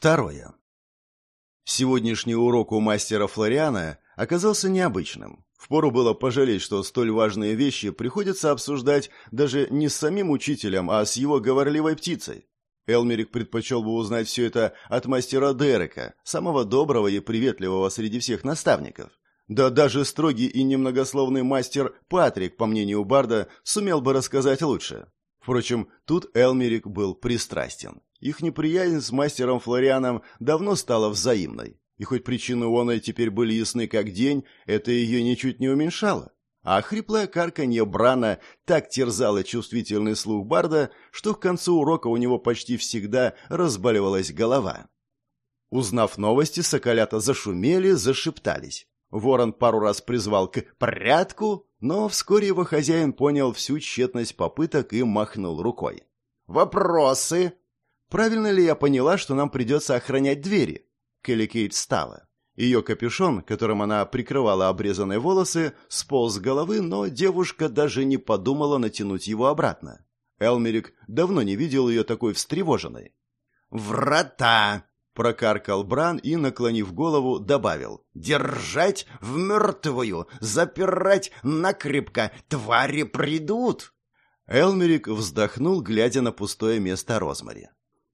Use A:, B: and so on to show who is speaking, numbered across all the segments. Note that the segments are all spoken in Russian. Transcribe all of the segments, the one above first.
A: Второе. Сегодняшний урок у мастера Флориана оказался необычным. Впору было пожалеть, что столь важные вещи приходится обсуждать даже не с самим учителем, а с его говорливой птицей. Элмерик предпочел бы узнать все это от мастера Дерека, самого доброго и приветливого среди всех наставников. Да даже строгий и немногословный мастер Патрик, по мнению Барда, сумел бы рассказать лучше. Впрочем, тут Элмерик был пристрастен. Их неприязнь с мастером Флорианом давно стала взаимной. И хоть причины Оной теперь были ясны как день, это ее ничуть не уменьшало. А хриплое карканье Брана так терзало чувствительный слух Барда, что к концу урока у него почти всегда разбаливалась голова. Узнав новости, соколята зашумели, зашептались. Ворон пару раз призвал к «порядку», но вскоре его хозяин понял всю тщетность попыток и махнул рукой. «Вопросы?» «Правильно ли я поняла, что нам придется охранять двери?» Келли Кейт встала. Ее капюшон, которым она прикрывала обрезанные волосы, сполз с головы, но девушка даже не подумала натянуть его обратно. Элмерик давно не видел ее такой встревоженной. «Врата!» — прокаркал Бран и, наклонив голову, добавил. «Держать в мертвую! Запирать накрепко! Твари придут!» Элмерик вздохнул, глядя на пустое место Розмари.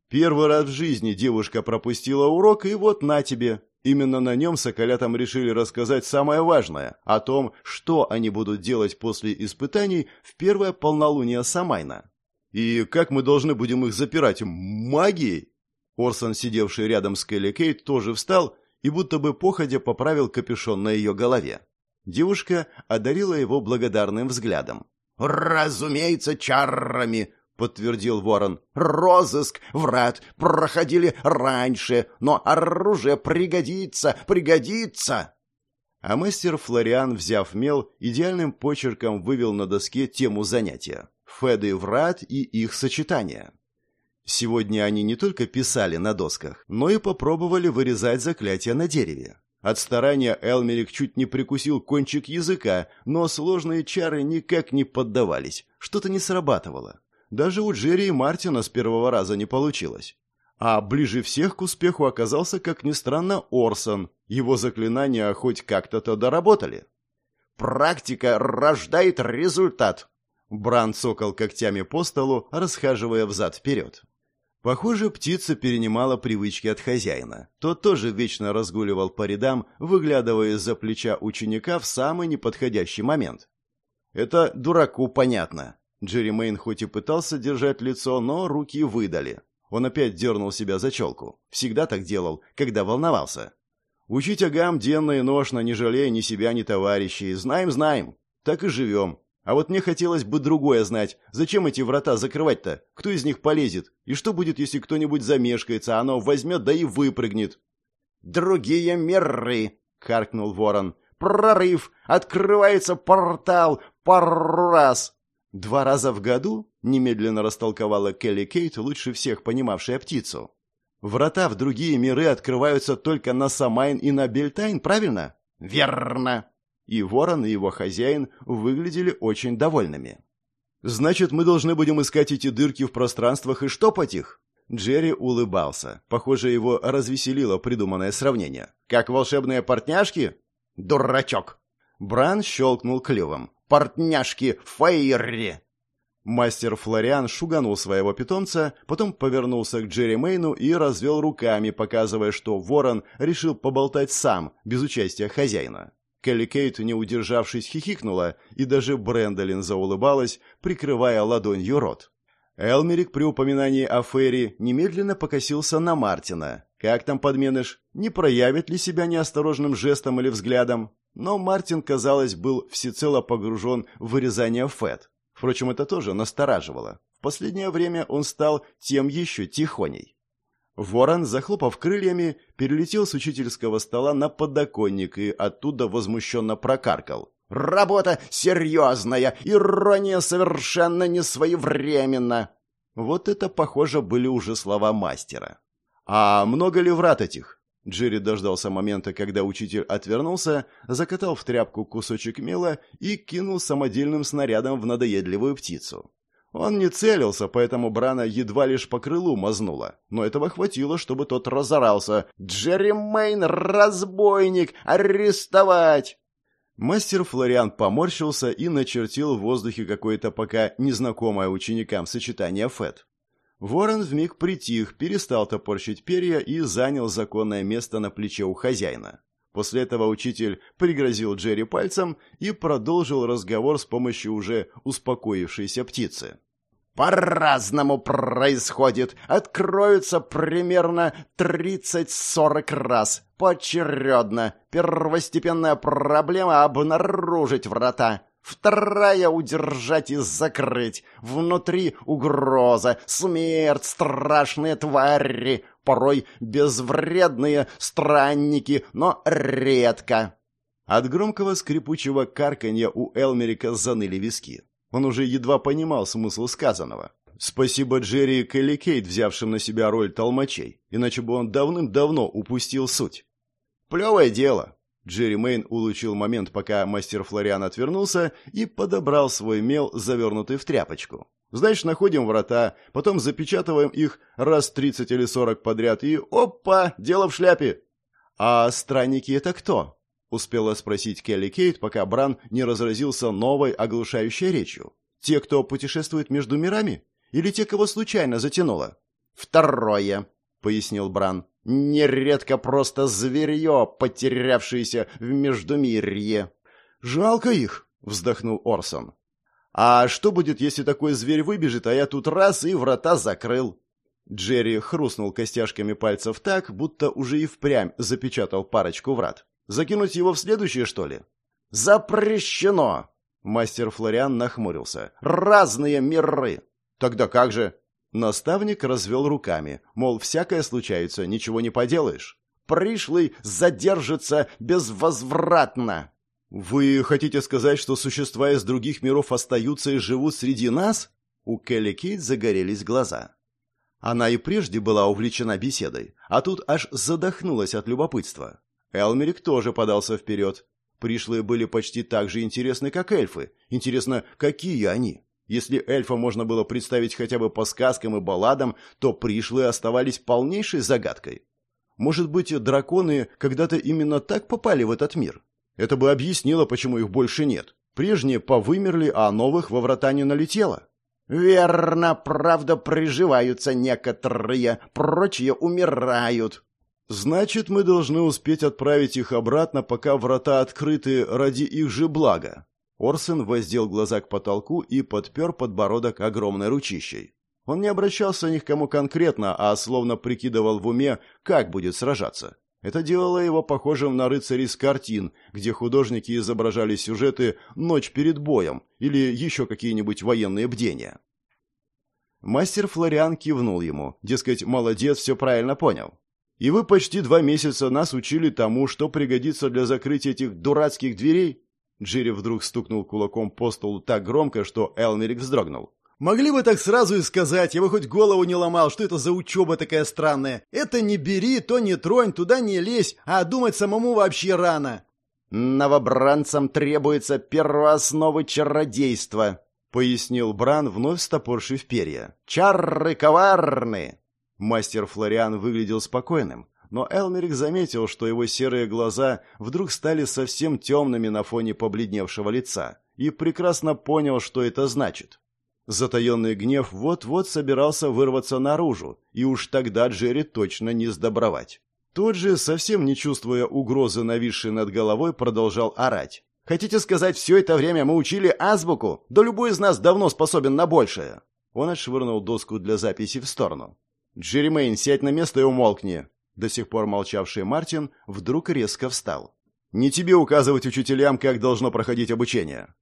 A: Первый раз в жизни девушка пропустила урок, и вот на тебе. Именно на нем соколятам решили рассказать самое важное, о том, что они будут делать после испытаний в первое полнолуние Самайна. И как мы должны будем их запирать? Магией? Орсон, сидевший рядом с Келли Кейт, тоже встал и будто бы походя поправил капюшон на ее голове. Девушка одарила его благодарным взглядом. «Разумеется, чарами!» — подтвердил ворон. «Розыск врат проходили раньше, но оружие пригодится, пригодится!» А мастер Флориан, взяв мел, идеальным почерком вывел на доске тему занятия — Феды врат и их сочетания. Сегодня они не только писали на досках, но и попробовали вырезать заклятия на дереве. От старания Элмерик чуть не прикусил кончик языка, но сложные чары никак не поддавались, что-то не срабатывало. Даже у Джерри и Мартина с первого раза не получилось. А ближе всех к успеху оказался, как ни странно, Орсон. Его заклинания хоть как-то-то доработали. «Практика рождает результат!» Бран цокал когтями по столу, расхаживая взад-вперед. Похоже, птица перенимала привычки от хозяина. Тот тоже вечно разгуливал по рядам, выглядывая из-за плеча ученика в самый неподходящий момент. «Это дураку понятно», Джерри Мэйн хоть и пытался держать лицо, но руки выдали. Он опять дернул себя за челку. Всегда так делал, когда волновался. «Учить агам денно и ношно, не жалея ни себя, ни товарищей. Знаем, знаем. Так и живем. А вот мне хотелось бы другое знать. Зачем эти врата закрывать-то? Кто из них полезет? И что будет, если кто-нибудь замешкается, а оно возьмет да и выпрыгнет?» «Другие миры!» — харкнул ворон. «Прорыв! Открывается портал! Пару раз!» «Два раза в году?» — немедленно растолковала Келли Кейт, лучше всех понимавшая птицу. «Врата в другие миры открываются только на Самайн и на Бельтайн, правильно?» «Верно!» И Ворон, и его хозяин выглядели очень довольными. «Значит, мы должны будем искать эти дырки в пространствах и штопать их?» Джерри улыбался. Похоже, его развеселило придуманное сравнение. «Как волшебные портняшки?» «Дурачок!» Бран щелкнул клювом портняшки Фейри!» Мастер Флориан шуганул своего питомца, потом повернулся к Джерри Мейну и развел руками, показывая, что ворон решил поболтать сам, без участия хозяина. Келли Кейт, не удержавшись, хихикнула, и даже Брэндолин заулыбалась, прикрывая ладонью рот. Элмерик при упоминании о Ферри немедленно покосился на Мартина. Как там подменыш? Не проявит ли себя неосторожным жестом или взглядом? Но Мартин, казалось, был всецело погружен в вырезание фет. Впрочем, это тоже настораживало. В последнее время он стал тем еще тихоней. Ворон, захлопав крыльями, перелетел с учительского стола на подоконник и оттуда возмущенно прокаркал. «Работа серьезная! Ирония совершенно не своевременна!» Вот это, похоже, были уже слова мастера. «А много ли врат этих?» Джерри дождался момента, когда учитель отвернулся, закатал в тряпку кусочек мела и кинул самодельным снарядом в надоедливую птицу. Он не целился, поэтому Брана едва лишь по крылу мазнула. Но этого хватило, чтобы тот разорался. «Джерри Мэйн, разбойник! Арестовать!» Мастер Флориан поморщился и начертил в воздухе какое-то пока незнакомое ученикам сочетание фет. Ворон вмиг притих, перестал топорщить перья и занял законное место на плече у хозяина. После этого учитель пригрозил Джерри пальцем и продолжил разговор с помощью уже успокоившейся птицы. По-разному происходит. Откроются примерно 30-40 раз. Поочередно. Первостепенная проблема — обнаружить врата. Вторая — удержать и закрыть. Внутри угроза, смерть, страшные твари. Порой безвредные странники, но редко. От громкого скрипучего карканья у Элмерика заныли виски. Он уже едва понимал смысл сказанного. Спасибо Джерри и Келли Кейт, взявшим на себя роль толмачей, иначе бы он давным-давно упустил суть. «Плевое дело!» Джерри Мейн улучил момент, пока мастер Флориан отвернулся и подобрал свой мел, завернутый в тряпочку. «Значит, находим врата, потом запечатываем их раз тридцать или сорок подряд и... Опа! Дело в шляпе!» «А странники это кто?» успела спросить Келли Кейт, пока Бран не разразился новой оглушающей речью. Те, кто путешествует между мирами? Или те, кого случайно затянуло? Второе, пояснил Бран. Нередко просто зверье, потерявшееся в Междумирье. Жалко их, вздохнул Орсон. А что будет, если такой зверь выбежит, а я тут раз и врата закрыл? Джерри хрустнул костяшками пальцев так, будто уже и впрямь запечатал парочку врат. Закинуть его в следующее, что ли? Запрещено! Мастер Флориан нахмурился. Разные миры! Тогда как же? Наставник развел руками, мол, всякое случается, ничего не поделаешь. Пришлый задержится безвозвратно. Вы хотите сказать, что существа из других миров остаются и живут среди нас? У Келли Кейт загорелись глаза. Она и прежде была увлечена беседой, а тут аж задохнулась от любопытства. Элмерик тоже подался вперед. Пришлые были почти так же интересны, как эльфы. Интересно, какие они? Если эльфа можно было представить хотя бы по сказкам и балладам, то пришлые оставались полнейшей загадкой. Может быть, драконы когда-то именно так попали в этот мир? Это бы объяснило, почему их больше нет. Прежние повымерли, а новых во врата не налетело. «Верно, правда, приживаются некоторые, прочие умирают», Значит, мы должны успеть отправить их обратно, пока врата открыты ради их же блага. Орсен воздел глаза к потолку и подпер подбородок огромной ручищей. Он не обращался ни к кому конкретно, а словно прикидывал в уме, как будет сражаться. Это делало его похожим на рыцарей с картин, где художники изображали сюжеты «Ночь перед боем» или еще какие-нибудь военные бдения. Мастер Флориан кивнул ему, дескать, молодец, все правильно понял. И вы почти два месяца нас учили тому, что пригодится для закрытия этих дурацких дверей?» Джерри вдруг стукнул кулаком по столу так громко, что Элмерик вздрогнул. «Могли бы так сразу и сказать, я бы хоть голову не ломал, что это за учеба такая странная. Это не бери, то не тронь, туда не лезь, а думать самому вообще рано». «Новобранцам требуется первоосновы чародейства», — пояснил Бран, вновь стопоршив перья. «Чары коварны!» Мастер Флориан выглядел спокойным, но Элмерик заметил, что его серые глаза вдруг стали совсем темными на фоне побледневшего лица, и прекрасно понял, что это значит. Затаенный гнев вот-вот собирался вырваться наружу, и уж тогда Джерри точно не сдобровать. Тот же, совсем не чувствуя угрозы, нависшей над головой, продолжал орать. «Хотите сказать, все это время мы учили азбуку? Да любой из нас давно способен на большее!» Он отшвырнул доску для записи в сторону. «Джеремейн, сядь на место и умолкни!» До сих пор молчавший Мартин вдруг резко встал. «Не тебе указывать учителям, как должно проходить обучение!»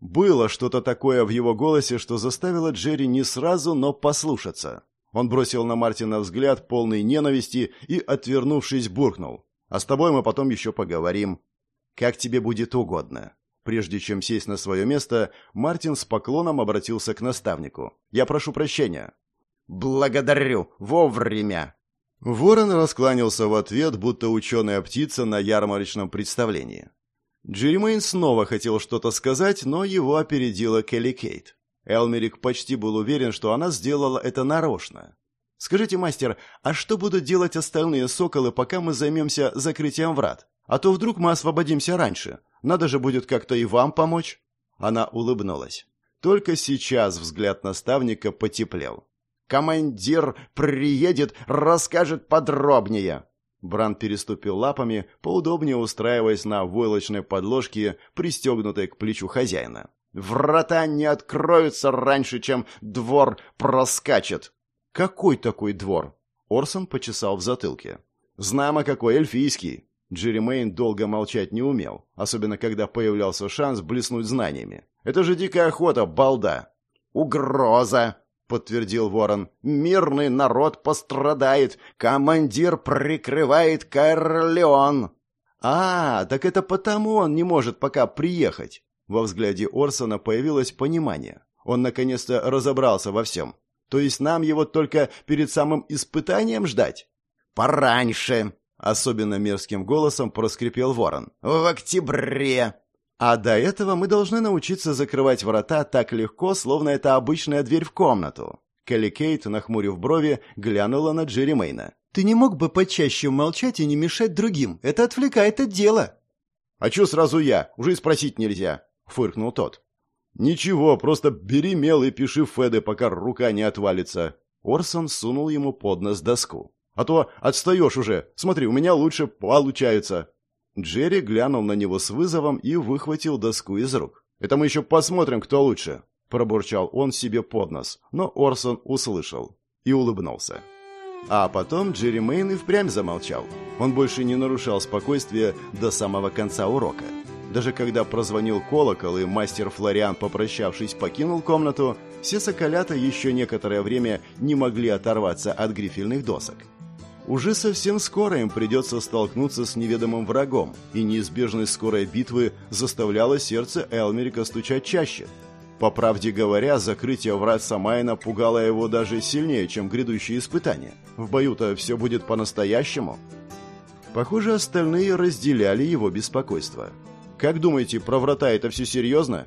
A: Было что-то такое в его голосе, что заставило Джерри не сразу, но послушаться. Он бросил на Мартина взгляд, полный ненависти, и, отвернувшись, буркнул. «А с тобой мы потом еще поговорим. Как тебе будет угодно». Прежде чем сесть на свое место, Мартин с поклоном обратился к наставнику. «Я прошу прощения. «Благодарю! Вовремя!» Ворон раскланялся в ответ, будто ученая птица на ярмарочном представлении. Джеремейн снова хотел что-то сказать, но его опередила Келли Кейт. Элмерик почти был уверен, что она сделала это нарочно. «Скажите, мастер, а что будут делать остальные соколы, пока мы займемся закрытием врат? А то вдруг мы освободимся раньше. Надо же будет как-то и вам помочь». Она улыбнулась. Только сейчас взгляд наставника потеплел. «Командир приедет, расскажет подробнее!» Бран переступил лапами, поудобнее устраиваясь на войлочной подложке, пристегнутой к плечу хозяина. «Врата не откроются раньше, чем двор проскачет!» «Какой такой двор?» Орсон почесал в затылке. «Знамо какой, эльфийский!» Джерри Мэйн долго молчать не умел, особенно когда появлялся шанс блеснуть знаниями. «Это же дикая охота, балда!» «Угроза!» — подтвердил Ворон. «Мирный народ пострадает. Командир прикрывает Корлеон». «А, так это потому он не может пока приехать». Во взгляде Орсона появилось понимание. Он наконец-то разобрался во всем. То есть нам его только перед самым испытанием ждать? «Пораньше», — особенно мерзким голосом проскрипел Ворон. «В октябре». А до этого мы должны научиться закрывать врата так легко, словно это обычная дверь в комнату. Келли Кейт, нахмурив брови, глянула на Джерри Мейна. «Ты не мог бы почаще молчать и не мешать другим? Это отвлекает от дела». «А чё сразу я? Уже и спросить нельзя», — фыркнул тот. «Ничего, просто бери мел и пиши Феды, пока рука не отвалится». Орсон сунул ему под нос доску. «А то отстаешь уже. Смотри, у меня лучше получается». Джерри глянул на него с вызовом и выхватил доску из рук. «Это мы еще посмотрим, кто лучше», – пробурчал он себе под нос, но Орсон услышал и улыбнулся. А потом Джерри Мэйн и впрямь замолчал. Он больше не нарушал спокойствие до самого конца урока. Даже когда прозвонил колокол и мастер Флориан, попрощавшись, покинул комнату, все соколята еще некоторое время не могли оторваться от грифельных досок. Уже совсем скоро им придется столкнуться с неведомым врагом, и неизбежность скорой битвы заставляла сердце Элмерика стучать чаще. По правде говоря, закрытие врат Самайна пугало его даже сильнее, чем грядущие испытания. В бою-то все будет по-настоящему. Похоже, остальные разделяли его беспокойство. «Как думаете, про врата это все серьезно?»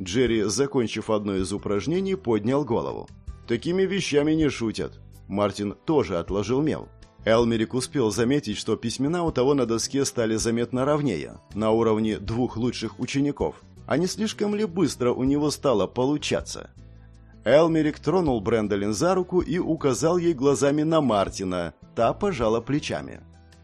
A: Джерри, закончив одно из упражнений, поднял голову. «Такими вещами не шутят». Мартин тоже отложил мел. Элмерик успел заметить, что письмена у того на доске стали заметно ровнее, на уровне двух лучших учеников. А не слишком ли быстро у него стало получаться? Элмерик тронул Брэндолин за руку и указал ей глазами на Мартина. Та пожала плечами.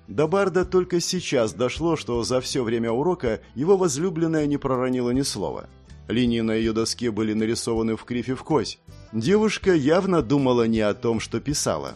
A: До Барда только сейчас дошло, что за все время урока его возлюбленная не проронила ни слова. Линии на ее доске были нарисованы в крифе в кость. Девушка явно думала не о том, что писала.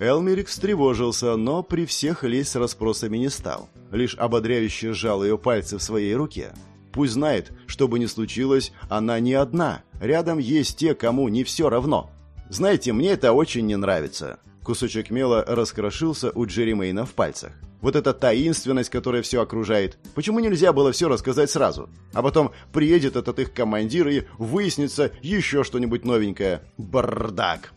A: Элмерик встревожился, но при всех лезть с расспросами не стал. Лишь ободряюще сжал ее пальцы в своей руке. Пусть знает, что бы ни случилось, она не одна. Рядом есть те, кому не все равно. Знаете, мне это очень не нравится. Кусочек мела раскрошился у Джерри в пальцах. Вот эта таинственность, которая все окружает. Почему нельзя было все рассказать сразу? А потом приедет этот их командир и выяснится еще что-нибудь новенькое. Бардак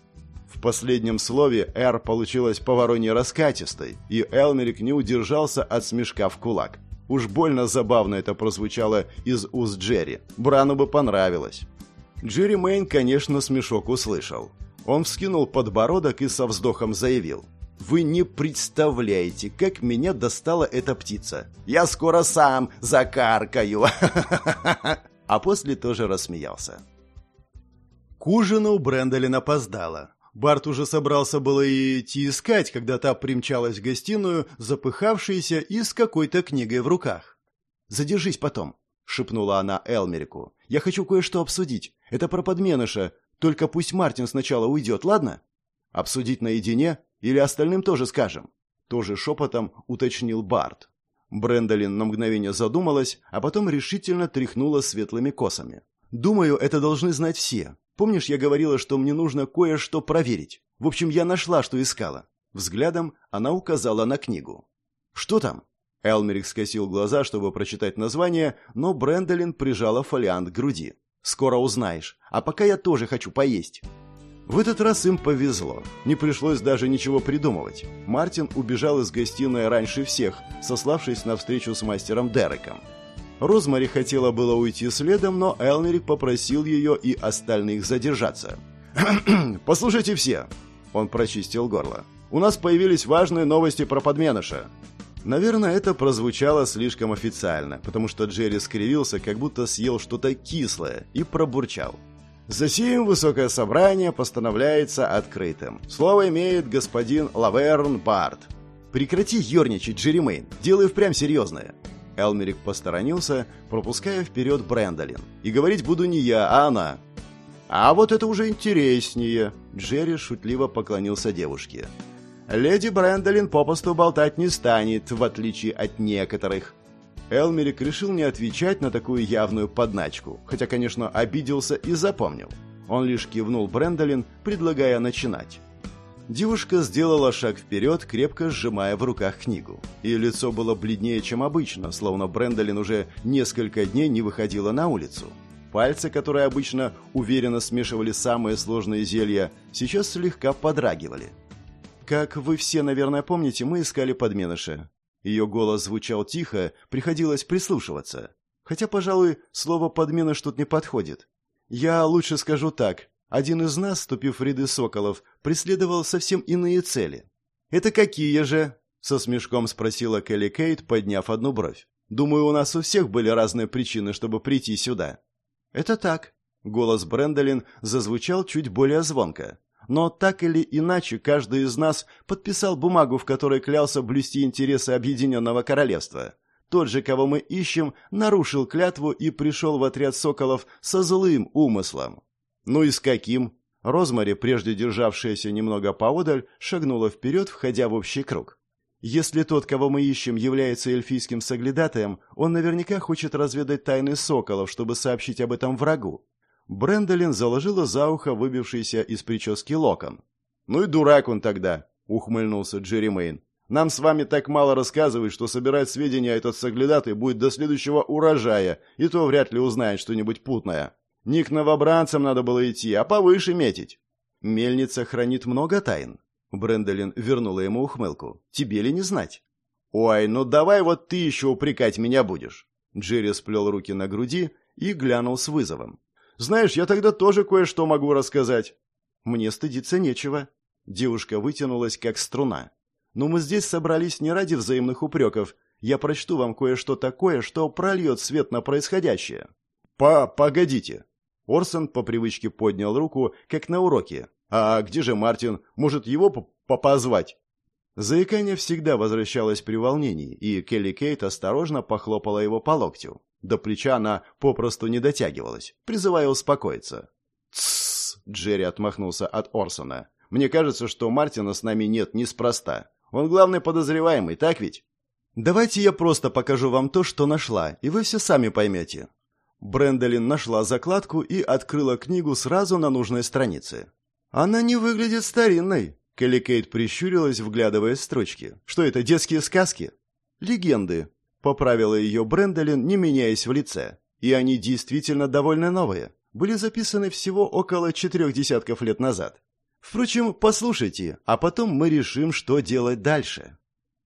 A: последнем слове «Р» получилась поворонье раскатистой, и Элмерик не удержался от смешка в кулак. Уж больно забавно это прозвучало из уст Джерри. Брану бы понравилось. Джерри Мэйн, конечно, смешок услышал. Он вскинул подбородок и со вздохом заявил. «Вы не представляете, как меня достала эта птица. Я скоро сам закаркаю!» А после тоже рассмеялся. К ужину Брэндолин опоздала. Барт уже собрался было и идти искать, когда та примчалась в гостиную, запыхавшаяся и с какой-то книгой в руках. «Задержись потом», — шепнула она Элмерику. «Я хочу кое-что обсудить. Это про подменыша. Только пусть Мартин сначала уйдет, ладно?» «Обсудить наедине? Или остальным тоже скажем?» Тоже шепотом уточнил Барт. Брэндолин на мгновение задумалась, а потом решительно тряхнула светлыми косами. «Думаю, это должны знать все. Помнишь, я говорила, что мне нужно кое-что проверить? В общем, я нашла, что искала. Взглядом она указала на книгу. Что там? Элмерик скосил глаза, чтобы прочитать название, но Брэндолин прижала фолиант к груди. «Скоро узнаешь. А пока я тоже хочу поесть». В этот раз им повезло. Не пришлось даже ничего придумывать. Мартин убежал из гостиной раньше всех, сославшись на встречу с мастером Дереком. Розмари хотела было уйти следом, но Элмерик попросил ее и остальных задержаться. «Послушайте все!» Он прочистил горло. «У нас появились важные новости про подменыша». Наверное, это прозвучало слишком официально, потому что Джерри скривился, как будто съел что-то кислое, и пробурчал. Засим высокое собрание постановляется открытым. Слово имеет господин Лаверн Барт. Прекрати ерничать, Джерри Мэйн. Делай впрямь серьезное. Элмерик посторонился, пропуская вперед Брэндолин. И говорить буду не я, а она. А вот это уже интереснее. Джерри шутливо поклонился девушке. Леди Брэндолин попусту болтать не станет, в отличие от некоторых. Элмерик решил не отвечать на такую явную подначку, хотя, конечно, обиделся и запомнил. Он лишь кивнул Брэндолин, предлагая начинать. Девушка сделала шаг вперед, крепко сжимая в руках книгу. Ее лицо было бледнее, чем обычно, словно Брэндолин уже несколько дней не выходила на улицу. Пальцы, которые обычно уверенно смешивали самые сложные зелья, сейчас слегка подрагивали. «Как вы все, наверное, помните, мы искали подменыша. Ее голос звучал тихо, приходилось прислушиваться. Хотя, пожалуй, слово «подмена» что-то не подходит. Я лучше скажу так. Один из нас, вступив в ряды соколов, преследовал совсем иные цели. «Это какие же?» — со смешком спросила Келли Кейт, подняв одну бровь. «Думаю, у нас у всех были разные причины, чтобы прийти сюда». «Это так». Голос Брэндолин зазвучал чуть более звонко. Но так или иначе, каждый из нас подписал бумагу, в которой клялся блюсти интересы Объединенного Королевства. Тот же, кого мы ищем, нарушил клятву и пришел в отряд соколов со злым умыслом. Ну и с каким? Розмари, прежде державшаяся немного поодаль, шагнула вперед, входя в общий круг. Если тот, кого мы ищем, является эльфийским соглядатаем, он наверняка хочет разведать тайны соколов, чтобы сообщить об этом врагу. Брэндолин заложила за ухо выбившийся из прически локон. «Ну и дурак он тогда», — ухмыльнулся Джерри Мэйн. «Нам с вами так мало рассказывают, что собирать сведения этот соглядатый будет до следующего урожая, и то вряд ли узнает что-нибудь путное. Не к новобранцам надо было идти, а повыше метить». «Мельница хранит много тайн», — Брэндолин вернула ему ухмылку. «Тебе ли не знать?» «Ой, ну давай вот ты еще упрекать меня будешь». Джерри сплел руки на груди и глянул с вызовом. Знаешь, я тогда тоже кое-что могу рассказать». «Мне стыдиться нечего». Девушка вытянулась, как струна. «Но мы здесь собрались не ради взаимных упреков. Я прочту вам кое-что такое, что прольет свет на происходящее». «По... погодите». Орсон по привычке поднял руку, как на уроке. «А где же Мартин? Может, его позвать?» Заикание всегда возвращалось при волнении, и Келли Кейт осторожно похлопала его по локтю. До плеча она попросту не дотягивалась, призывая успокоиться. «Тссс!» — Джерри отмахнулся от Орсона. «Мне кажется, что Мартина с нами нет неспроста. Он главный подозреваемый, так ведь?» «Давайте я просто покажу вам то, что нашла, и вы все сами поймете». Брэндолин нашла закладку и открыла книгу сразу на нужной странице. «Она не выглядит старинной», — Келли Кейт прищурилась, вглядывая строчки. «Что это, детские сказки?» «Легенды», Поправила ее Брэндолин, не меняясь в лице. И они действительно довольно новые. Были записаны всего около четырех десятков лет назад. Впрочем, послушайте, а потом мы решим, что делать дальше.